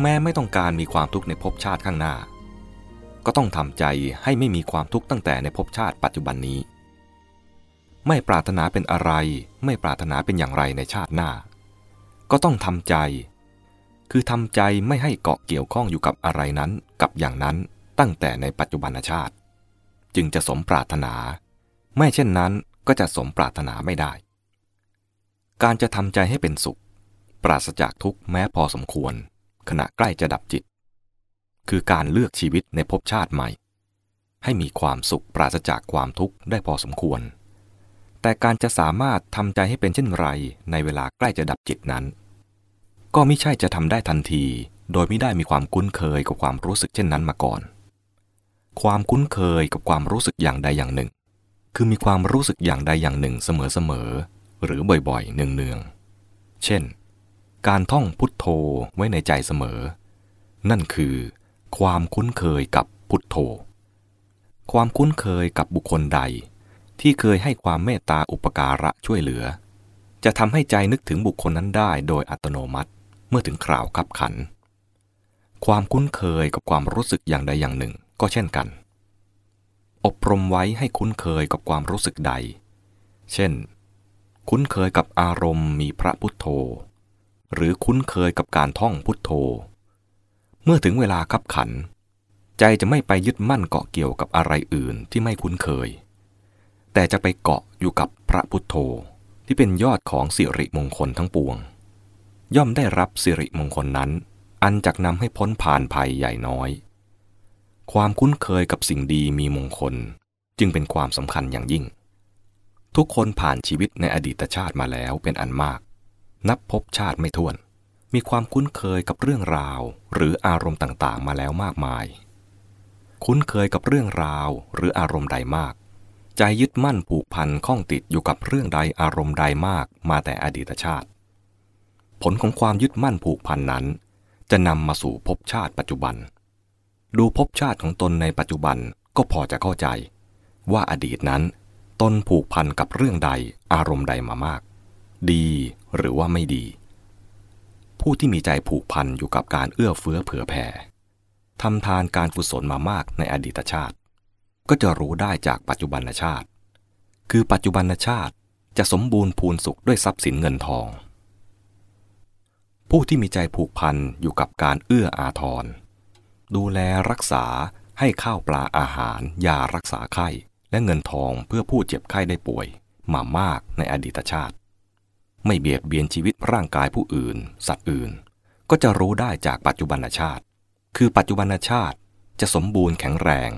แม้ไม่ต้องการมีความทุกข์ในภพชาติข้างหน้า ก็ต้องทำใจให้ไม่มีความทุกข์ตั้งแต่ในภพชาติปัจจุบันนี้ ไม่ปรารถนาเป็นอะไร ไม่ปรารถนาเป็นอย่างไรในชาติหน้า ก็ต้องทำใจ คือทำใจไม่ให้เกาะเกี่ยวข้องอยู่กับอะไรนั้นกับอย่างนั้นตั้งแต่ในปัจจุบันชาติ จึงจะสมปรารถนา ไม่เช่นนั้นก็จะสมปรารถนาไม่ได้ การจะทำใจให้เป็นสุข ปราศจากทุกข์แม้พอสมควร ขณะใกล้จะดับจิต คือการเลือกชีวิตในภพชาติใหม่ ให้มีความสุขปราศจากความทุกข์ได้พอสมควร แต่การจะสามารถทำใจให้เป็นเช่นไรในเวลาใกล้จะดับจิตนั้น ก็ไม่ใช่จะทำได้ทันที โดยไม่ได้มีความคุ้นเคยกับความรู้สึกเช่นนั้นมาก่อน ความคุ้นเคยกับความรู้สึกอย่างใดอย่างหนึ่ง คือมีความรู้สึกอย่างใดอย่างหนึ่งเสมอๆหรือบ่อยๆเนืองๆเช่น การท่องพุทโธไว้ในใจเสมอ นั่นคือ ความคุ้นเคยกับพุทโธ ความคุ้นเคยกับบุคคลใด ที่เคยให้ความเมตตาอุปการะช่วยเหลือ จะทำให้ใจนึกถึงบุคคลนั้นได้โดยอัตโนมัติเมื่อถึงคราวขับขัน ความคุ้นเคยกับความรู้สึกอย่างใดอย่างหนึ่งก็เช่นกัน อบรมไว้ให้คุ้นเคยกับความรู้สึกใด เช่น คุ้นเคยกับอารมณ์มีพระพุทโธ หรือคุ้นเคยกับการท่องพุทโธ เมื่อถึงเวลาขับขัน ใจจะไม่ไปยึดมั่นเกาะเกี่ยวกับอะไรอื่นที่ไม่คุ้นเคย แต่จะไปเกาะอยู่กับพระพุทโธที่เป็นยอดของสิริมงคลทั้งปวง ย่อมได้รับสิริมงคลนั้น อันจักนำให้พ้นผ่านภัยใหญ่น้อย ความคุ้นเคยกับสิ่งดีมีมงคลจึงเป็นความสำคัญอย่างยิ่ง ทุกคนผ่านชีวิตในอดีตชาติมาแล้วเป็นอันมาก นับพบชาติไม่ถ้วน มีความคุ้นเคยกับเรื่องราว หรืออารมณ์ต่างๆ มาแล้วมากมาย คุ้นเคยกับเรื่องราวหรืออารมณ์ใดมาก ใจยึดมั่นผูกพันข้องติดอยู่กับเรื่องใดอารมณ์ใดมากมาแต่อดีตชาติ ผลของความยึดมั่นผูกพันนั้น จะนำมาสู่ภพชาติปัจจุบัน ดูภพชาติของตนในปัจจุบันก็พอจะเข้าใจ ว่าอดีตนั้น ตนผูกพันกับเรื่องใดอารมณ์ใดมามาก ดี หรือว่าไม่ดี ผู้ที่มีใจผูกพันอยู่กับการเอื้อเฟื้อเผื่อแผ่ทำทานการกุศลมามากในอดีตชาติ ก็จะรู้ได้จากปัจจุบันชาติ คือปัจจุบันชาติจะสมบูรณ์พูนสุขด้วยทรัพย์สินเงินทอง ผู้ที่มีใจผูกพันอยู่กับการเอื้ออาทร ดูแลรักษาให้ข้าวปลาอาหารยารักษาไข้และเงินทองเพื่อผู้เจ็บไข้ได้ป่วยมามากในอดีตชาติ ไม่เบียดเบียนชีวิตร่างกายผู้อื่น สัตว์อื่น ก็จะรู้ได้จากปัจจุบันชาติ คือปัจจุบันชาติจะสมบูรณ์แข็งแรง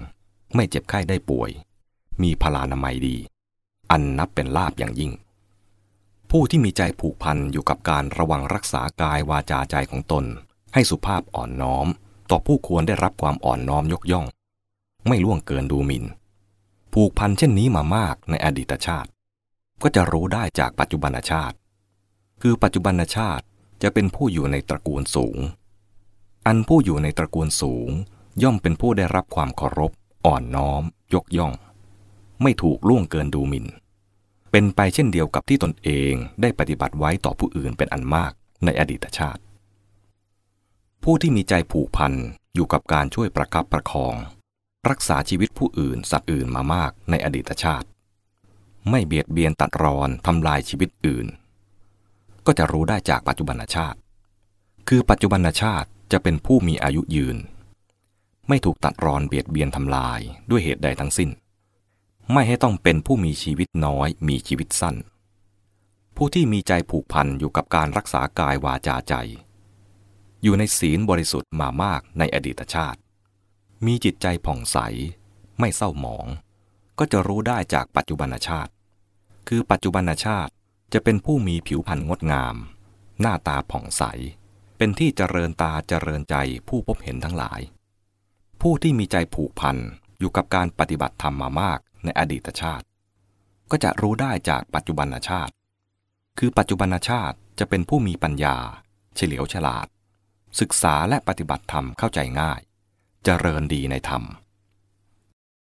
ไม่เจ็บไข้ได้ป่วย มีพลานามัยดี อันนับเป็นลาบอย่างยิ่ง ผู้ที่มีใจผูกพันอยู่กับการระวังรักษากายวาจาใจของตน ให้สุภาพอ่อนน้อม ต่อผู้ควรได้รับความอ่อนน้อมยกย่อง ไม่ล่วงเกินดูหมิน่น ผูกพันเช่นนี้มามากในอดีตชาติ ก็จะรู้ได้จากปัจจุบันชาติ คือปัจจุบันชาติจะเป็นผู้อยู่ในตระกูลสูง อันผู้อยู่ในตระกูลสูง ย่อมเป็นผู้ได้รับความเคารพ อ่อนน้อม ยกย่อง ไม่ถูกล่วงเกินดูหมิน่น เป็นไปเช่นเดียวกับที่ตนเองได้ปฏิบัติไว้ต่อผู้อื่นเป็นอันมากในอดีตชาติ ผู้ที่มีใจผูกพันอยู่กับการช่วยประคับประคอง รักษาชีวิตผู้อื่นสัตว์อื่นมามากในอดีตชาติ ไม่เบียดเบียนตัดรอนทำลายชีวิตอื่น ก็จะรู้ได้จากปัจจุบันชาติ คือปัจจุบันชาติจะเป็นผู้มีอายุยืน ไม่ถูกตัดรอนเบียดเบียนทำลายด้วยเหตุใดทั้งสิ้น ไม่ให้ต้องเป็นผู้มีชีวิตน้อยมีชีวิตสั้น ผู้ที่มีใจผูกพันอยู่กับการรักษากายวาจาใจ อยู่ในศีลบริสุทธิ์มามากในอดีตชาติ มีจิตใจผ่องใส ไม่เศร้าหมอง ก็จะรู้ได้จากปัจจุบันชาติ คือปัจจุบันชาติ จะเป็นผู้มีผิวพรรณงดงาม หน้าตาผ่องใส เป็นที่เจริญตาเจริญใจผู้พบเห็นทั้งหลาย ผู้ที่มีใจผูกพันอยู่กับการปฏิบัติธรรมมามากในอดีตชาติ ก็จะรู้ได้จากปัจจุบันชาติ คือปัจจุบันชาติจะเป็นผู้มีปัญญา เฉลียวฉลาด ศึกษาและปฏิบัติธรรมเข้าใจง่ายเจริญดีในธรรม